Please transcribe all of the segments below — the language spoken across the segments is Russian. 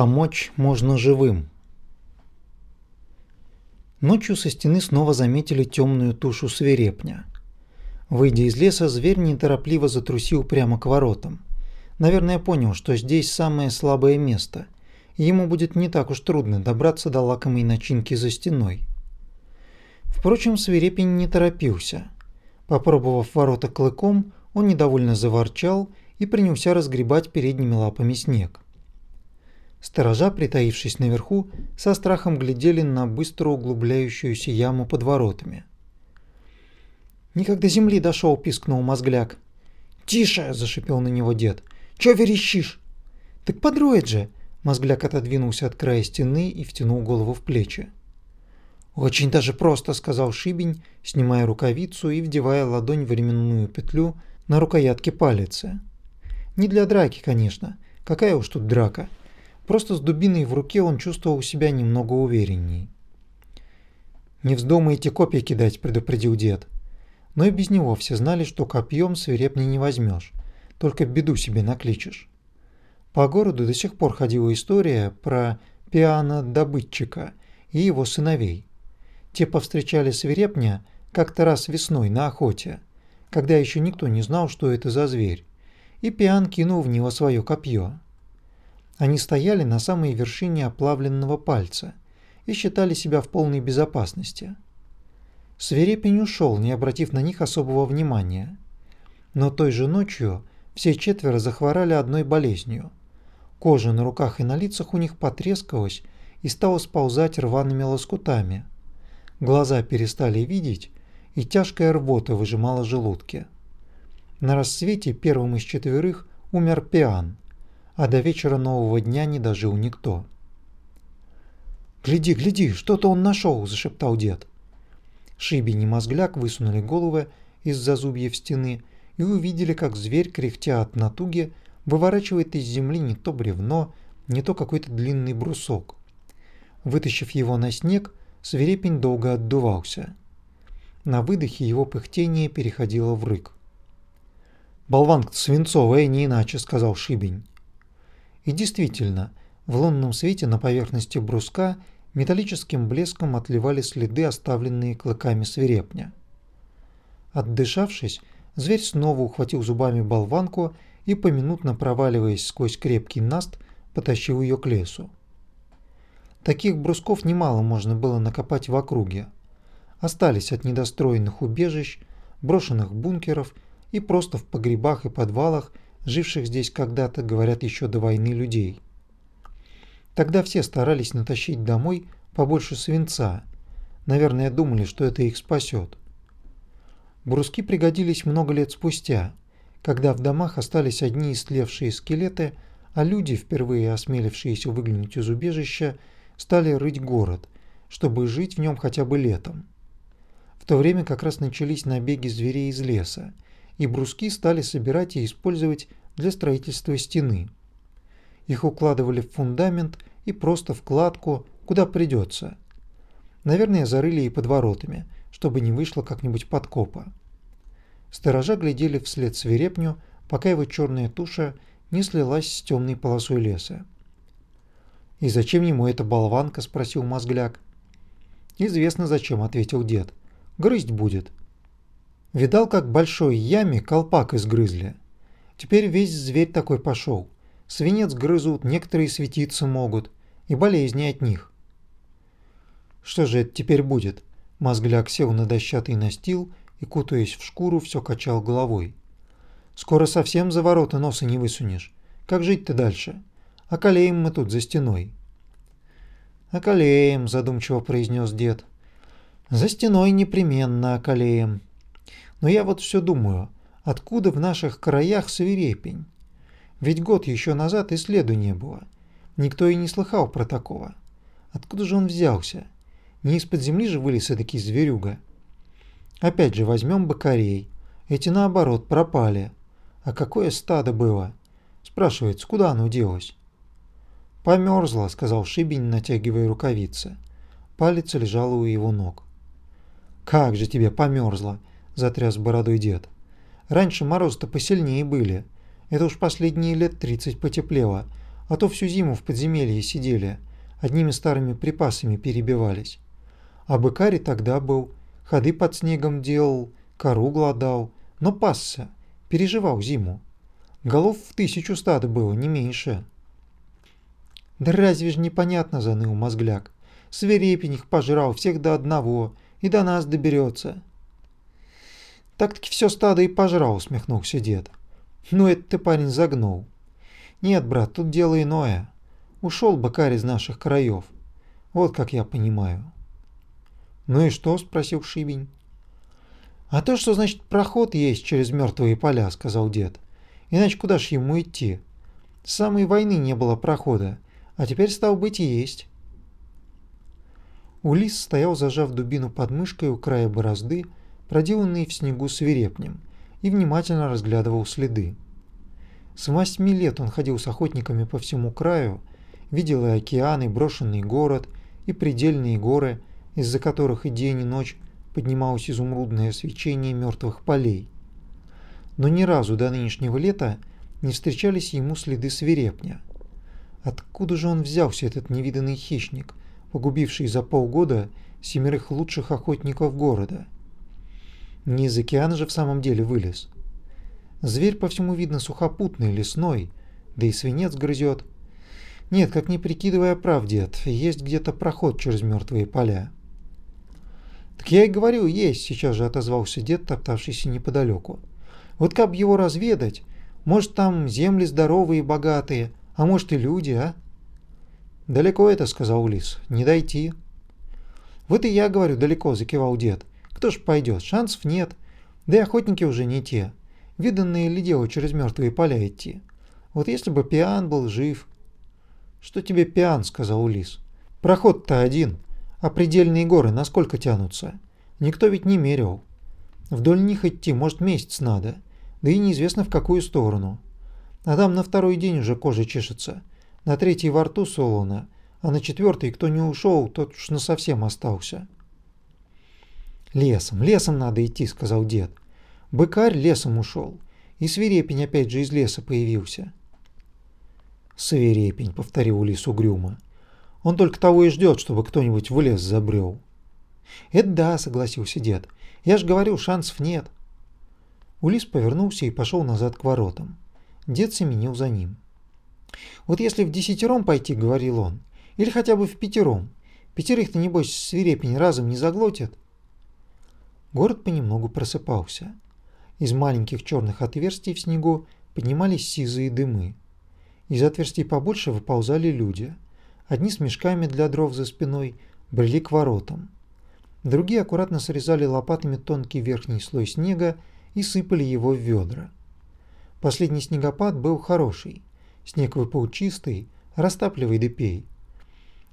Помочь можно живым. Ночью со стены снова заметили темную тушу свирепня. Выйдя из леса, зверь неторопливо затрусил прямо к воротам. Наверное, понял, что здесь самое слабое место, и ему будет не так уж трудно добраться до лакомой начинки за стеной. Впрочем, свирепень не торопился. Попробовав ворота клыком, он недовольно заворчал и принялся разгребать передними лапами снег. Сторожа, притаившись наверху, со страхом глядели на быстро углубляющуюся яму под воротами. «Никак до земли дошел», — пискнул мозгляк. «Тише!» — зашипел на него дед. «Чё верещишь?» «Так подроет же!» — мозгляк отодвинулся от края стены и втянул голову в плечи. «Очень даже просто», — сказал Шибень, снимая рукавицу и вдевая ладонь в временную петлю на рукоятке палицы. «Не для драки, конечно. Какая уж тут драка?» Просто с дубиной в руке он чувствовал себя немного уверенней. «Не вздумайте копья кидать», – предупредил дед. Но и без него все знали, что копьем свирепни не возьмешь, только беду себе накличешь. По городу до сих пор ходила история про пиано-добытчика и его сыновей. Те повстречали свирепня как-то раз весной на охоте, когда еще никто не знал, что это за зверь, и пиан кинул в него свое копье. Они стояли на самой вершине оплавленного пальца и считали себя в полной безопасности. Свирепень ушел, не обратив на них особого внимания. Но той же ночью все четверо захворали одной болезнью. Кожа на руках и на лицах у них потрескалась и стала сползать рваными лоскутами. Глаза перестали видеть, и тяжкая рвота выжимала желудки. На рассвете первым из четверых умер Пиан, а до вечера нового дня не дожил никто. «Гляди, гляди, что-то он нашел!» – зашептал дед. Шибень и Мозгляк высунули головы из-за зубьев стены и увидели, как зверь, кряхтя от натуги, выворачивает из земли не то бревно, не то какой-то длинный брусок. Вытащив его на снег, свирепень долго отдувался. На выдохе его пыхтение переходило в рык. «Болванка свинцовая, не иначе», — сказал Шибень. И действительно, в лунном свете на поверхности бруска металлическим блеском отливали следы, оставленные клыками свирепня. Отдышавшись, зверь снова ухватил зубами болванку и, поминутно проваливаясь сквозь крепкий наст, потащил ее к лесу. Таких брусков немало можно было накопать в округе. Остались от недостроенных убежищ, брошенных бункеров и просто в погребах и подвалах живших здесь когда-то, говорят, еще до войны людей. Тогда все старались натащить домой побольше свинца. Наверное, думали, что это их спасет. Бруски пригодились много лет спустя, когда в домах остались одни истлевшие скелеты, а люди, впервые осмелившиеся выглянуть из убежища, стали рыть город, чтобы жить в нем хотя бы летом. В то время как раз начались набеги зверей из леса, и бруски стали собирать и использовать для строительства стены. Их укладывали в фундамент и просто в кладку, куда придется. Наверное, зарыли и под воротами, чтобы не вышло как-нибудь подкопа. Сторожа глядели вслед свирепню, пока его черная туша не слилась с темной полосой леса. «И зачем ему эта болванка?» – спросил мозгляк. «Известно зачем», – ответил дед. «Грызть будет». Видал, как большой яме колпак изгрызли. Теперь весь зверь такой пошел. Свинец грызут, некоторые светиться могут. И болезни от них. Что же это теперь будет? Мозгляк сел на дощатый настил и, кутаясь в шкуру, все качал головой. Скоро совсем за ворота носа не высунешь. Как жить-то дальше? Околеем мы тут за стеной. «Околеем», — задумчиво произнес дед. «За стеной непременно околеем. Но я вот все думаю, откуда в наших краях свирепень? Ведь год еще назад и следу не было. Никто и не слыхал про такого. Откуда же он взялся? Не из-под земли же вылез эдакий зверюга. Опять же, возьмем бокарей. Эти, наоборот, пропали. А какое стадо было? Спрашивается, куда оно делось? «Померзло», — сказал Шибень, натягивая рукавицы. Палец лежал у его ног. «Как же тебе померзло!» Затряс бородой дед. Раньше морозы-то посильнее были. Это уж последние лет тридцать потеплело. а то всю зиму в подземелье сидели, одними старыми припасами перебивались. А быкари тогда был, ходы под снегом делал, кору гладал, но пасся, переживал зиму. Голов в тысячу стада было, не меньше. Да разве ж непонятно, заныл мозгляк. Свирепень их пожрал всех до одного, и до нас доберется. Так-таки все стадо и пожрал, усмехнулся дед. Ну это ты, парень, загнул. Нет, брат, тут дело иное. Ушел быкарь из наших краев. Вот как я понимаю. Ну и что? спросил Шибень. А то, что значит проход есть через мертвые поля, сказал дед. Иначе куда ж ему идти? С самой войны не было прохода, а теперь стал быть и есть. Улис стоял, зажав дубину под мышкой у края борозды, проделанной в снегу свирепнем, и внимательно разглядывал следы. С восьми лет он ходил с охотниками по всему краю, видел и океан, и брошенный город, и предельные горы, из-за которых и день, и ночь поднималось изумрудное свечение мертвых полей. Но ни разу до нынешнего лета не встречались ему следы свирепня. Откуда же он взялся, этот невиданный хищник, погубивший за полгода семерых лучших охотников города. Не из океана же в самом деле вылез. Зверь по всему видно сухопутный, лесной, да и свинец грызет. Нет, как не прикидывая прав, дед, есть где-то проход через мертвые поля. Так я и говорю, есть, сейчас же отозвался дед, топтавшийся неподалеку. Вот как его разведать, может там земли здоровые и богатые, а может и люди, а? «Далеко это», — сказал Лис, — «не дойти». «Вот и я говорю, далеко», — закивал дед. «Кто ж пойдет? Шансов нет. Да и охотники уже не те. Виданные ли дело через мертвые поля идти? Вот если бы Пиан был жив...» «Что тебе Пиан?» — сказал Лис. «Проход-то один, а предельные горы насколько тянутся? Никто ведь не мерил. Вдоль них идти, может, месяц надо, да и неизвестно в какую сторону. А там на второй день уже кожа чешется. На третий во рту солоно, а на четвертый, кто не ушел, тот уж насовсем остался. «Лесом, лесом надо идти», — сказал дед. «Быкарь лесом ушел, и свирепень опять же из леса появился». «Свирепень», — повторил лис угрюмо. «Он только того и ждет, чтобы кто-нибудь в лес забрел». «Это да», — согласился дед. «Я ж говорю, шансов нет». Улис повернулся и пошел назад к воротам. Дед семенил за ним. Вот если в десятером пойти, говорил он, или хотя бы в пятером, пятерых-то, небось, свирепень разом не заглотят. Город понемногу просыпался. Из маленьких черных отверстий в снегу поднимались сизые дымы. Из отверстий побольше выползали люди. Одни с мешками для дров за спиной брели к воротам. Другие аккуратно срезали лопатами тонкий верхний слой снега и сыпали его в ведра. Последний снегопад был хороший. Снег выпал чистый, растапливай да пей.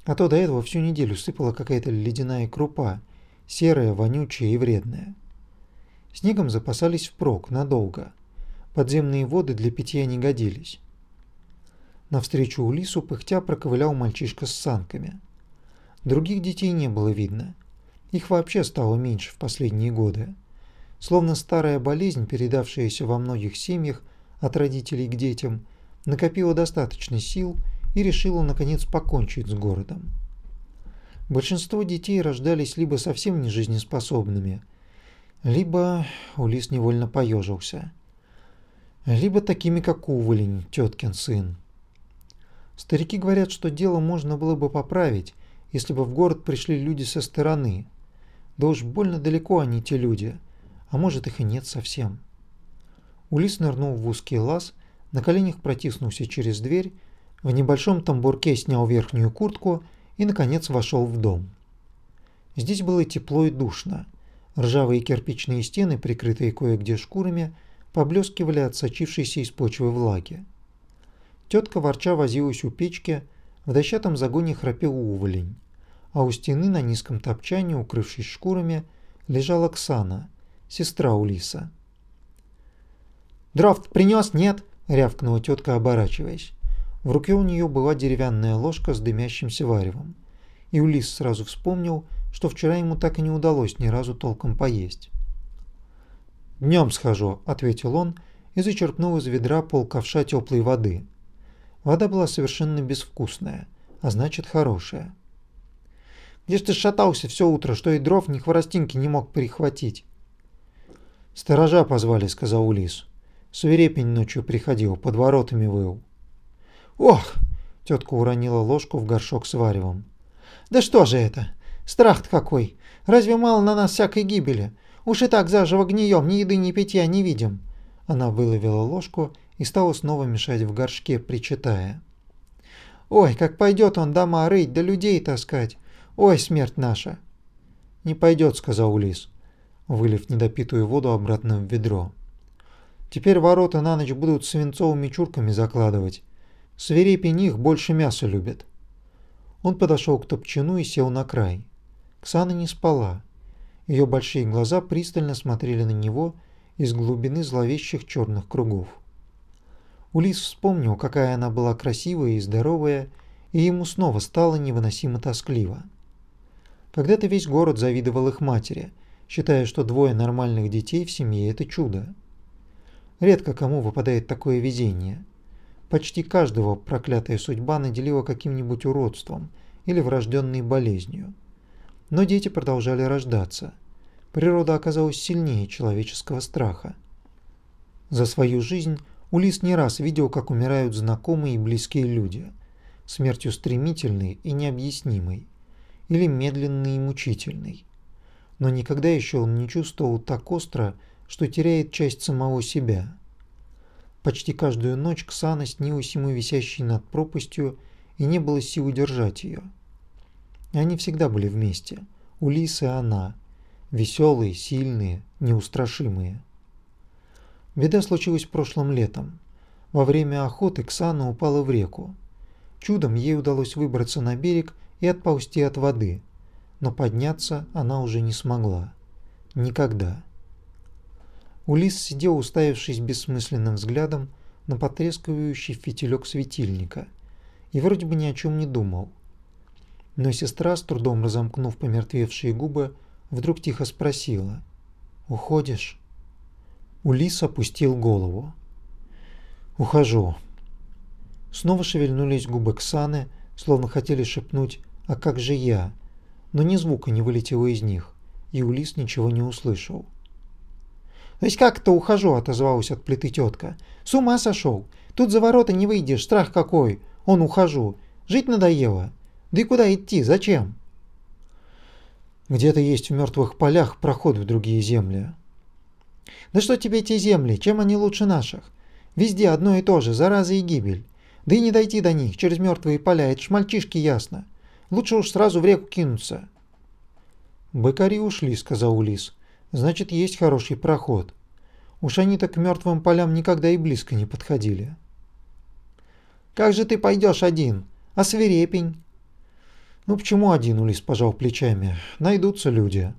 А то до этого всю неделю сыпала какая-то ледяная крупа, серая, вонючая и вредная. Снегом запасались впрок, надолго. Подземные воды для питья не годились. Навстречу Улису пыхтя проковылял мальчишка с санками. Других детей не было видно. Их вообще стало меньше в последние годы. Словно старая болезнь, передавшаяся во многих семьях от родителей к детям – накопила достаточно сил и решила наконец покончить с городом. Большинство детей рождались либо совсем нежизнеспособными, либо, Улис невольно поежился, либо такими, как Уволень, теткин сын. Старики говорят, что дело можно было бы поправить, если бы в город пришли люди со стороны. Да уж больно далеко они, те люди, а может их и нет совсем. Улис нырнул в узкий лаз на коленях протиснулся через дверь, в небольшом тамбурке снял верхнюю куртку и, наконец, вошел в дом. Здесь было тепло и душно. Ржавые кирпичные стены, прикрытые кое-где шкурами, поблескивали от сочившейся из почвы влаги. Тетка ворча возилась у печки, в дощатом загоне храпел уволень, а у стены на низком топчане, укрывшись шкурами, лежала Оксана, сестра Улиса. «Дров принес, нет?» – рявкнула тетка, оборачиваясь. В руке у нее была деревянная ложка с дымящимся варевом. И Улис сразу вспомнил, что вчера ему так и не удалось ни разу толком поесть. «Днем схожу», – ответил он и зачерпнул из ведра полковша теплой воды. Вода была совершенно безвкусная, а значит хорошая. «Где ж ты шатался все утро, что и дров ни хворостинки не мог перехватить?» «Сторожа позвали», — сказал Улис. «Свирепень ночью приходил, под воротами выл». «Ох!» — тетка уронила ложку в горшок с варевом. «Да что же это? Страх-то какой! Разве мало на нас всякой гибели? Уж и так заживо гнием, ни еды, ни питья не видим. Она выловила ложку и стала снова мешать в горшке, причитая. «Ой, как пойдет он дома рыть, да людей таскать! Ой, смерть наша!» «Не пойдет», — сказал Улис, вылив недопитую воду обратно в ведро. «Теперь ворота на ночь будут свинцовыми чурками закладывать. Свирепи них больше мяса любят». Он подошел к топчину и сел на край. Ксана не спала. Ее большие глаза пристально смотрели на него из глубины зловещих черных кругов. Улис вспомнил, какая она была красивая и здоровая, и ему снова стало невыносимо тоскливо. Когда-то весь город завидовал их матери, считая, что двое нормальных детей в семье – это чудо. Редко кому выпадает такое везение. Почти каждого проклятая судьба наделила каким-нибудь уродством или врожденной болезнью – но дети продолжали рождаться. Природа оказалась сильнее человеческого страха. За свою жизнь Улис не раз видел, как умирают знакомые и близкие люди, смертью стремительной и необъяснимой, или медленной и мучительной. Но никогда еще он не чувствовал так остро, что теряет часть самого себя. Почти каждую ночь Ксана снилась ему висящей над пропастью, и не было сил удержать ее. Они всегда были вместе. Улис и она. Веселые, сильные, неустрашимые. Беда случилась прошлым летом. Во время охоты Ксана упала в реку. Чудом ей удалось выбраться на берег и отползти от воды, но подняться она уже не смогла. Никогда. Улис сидел, уставившись бессмысленным взглядом на потрескивающий фитилек светильника, и вроде бы ни о чем не думал. Но сестра, с трудом разомкнув помертвевшие губы, вдруг тихо спросила. «Уходишь?» Улис опустил голову. «Ухожу». Снова шевельнулись губы Ксаны, словно хотели шепнуть «А как же я?», но ни звука не вылетело из них, и Улис ничего не услышал. «То есть как это ухожу?» – отозвалась от плиты тетка. «С ума сошел! Тут за ворота не выйдешь, страх какой! Он ухожу! Жить надоело! Да и куда идти? Зачем? Где-то есть в мертвых полях проход в другие земли. Да что тебе эти земли? Чем они лучше наших? Везде одно и то же, зараза и гибель. Да и не дойти до них через мертвые поля, это ж мальчишки ясно. Лучше уж сразу в реку кинуться. Быкари ушли, сказал Улис. Значит, есть хороший проход. Уж они-то к мертвым полям никогда и близко не подходили. Как же ты пойдешь один? А свирепень? «Ну почему один?» – Улис пожал плечами. «Найдутся люди».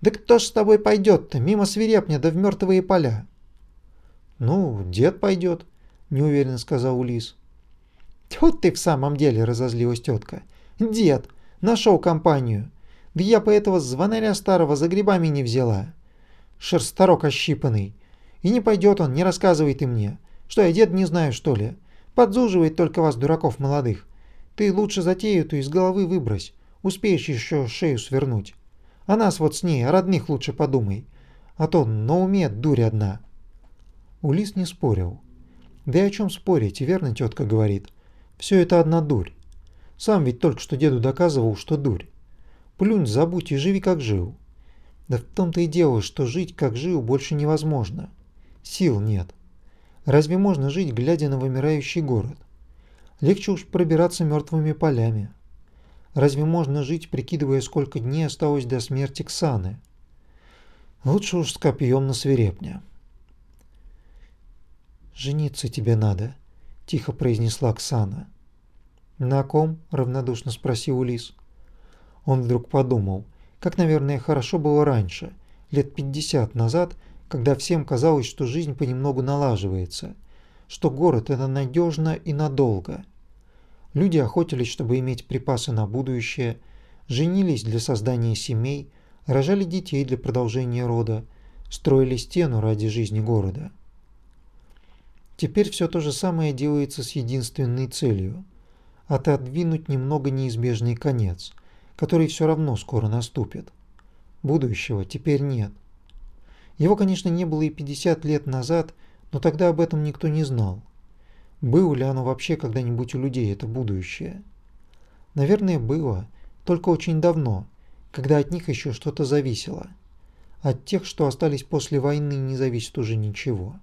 «Да кто ж с тобой пойдет-то? Мимо свирепня да в мертвые поля». «Ну, дед пойдет», – неуверенно сказал Улис. «Тьфу ты в самом деле!» – разозлилась тетка. «Дед! Нашел компанию! Да я по этого звонаря старого за грибами не взяла. Шерсторок ощипанный. И не пойдет он, не рассказывай ты мне. Что, я дед не знаю, что ли? Подзуживает только вас, дураков молодых. Ты лучше затею эту из головы выбрось. Успеешь еще шею свернуть. А нас вот с ней, о родных лучше подумай. А то на уме дурь одна. Улис не спорил. Да и о чем спорить, и верно тетка говорит. Все это одна дурь. Сам ведь только что деду доказывал, что дурь. Плюнь, забудь и живи как жил. Да в том-то и дело, что жить как жил больше невозможно. Сил нет. Разве можно жить, глядя на вымирающий город? Легче уж пробираться мертвыми полями. Разве можно жить, прикидывая, сколько дней осталось до смерти Ксаны? Лучше уж с копьем на свирепня. «Жениться тебе надо», – тихо произнесла Ксана. «На ком?» – равнодушно спросил Улис. Он вдруг подумал, как, наверное, хорошо было раньше, лет пятьдесят назад, когда всем казалось, что жизнь понемногу налаживается, что город – это надежно и надолго – Люди охотились, чтобы иметь припасы на будущее, женились для создания семей, рожали детей для продолжения рода, строили стену ради жизни города. Теперь все то же самое делается с единственной целью – отодвинуть немного неизбежный конец, который все равно скоро наступит. Будущего теперь нет. Его, конечно, не было и 50 лет назад, но тогда об этом никто не знал. Было ли оно вообще когда-нибудь у людей, это будущее? Наверное, было, только очень давно, когда от них еще что-то зависело. От тех, что остались после войны, не зависит уже ничего.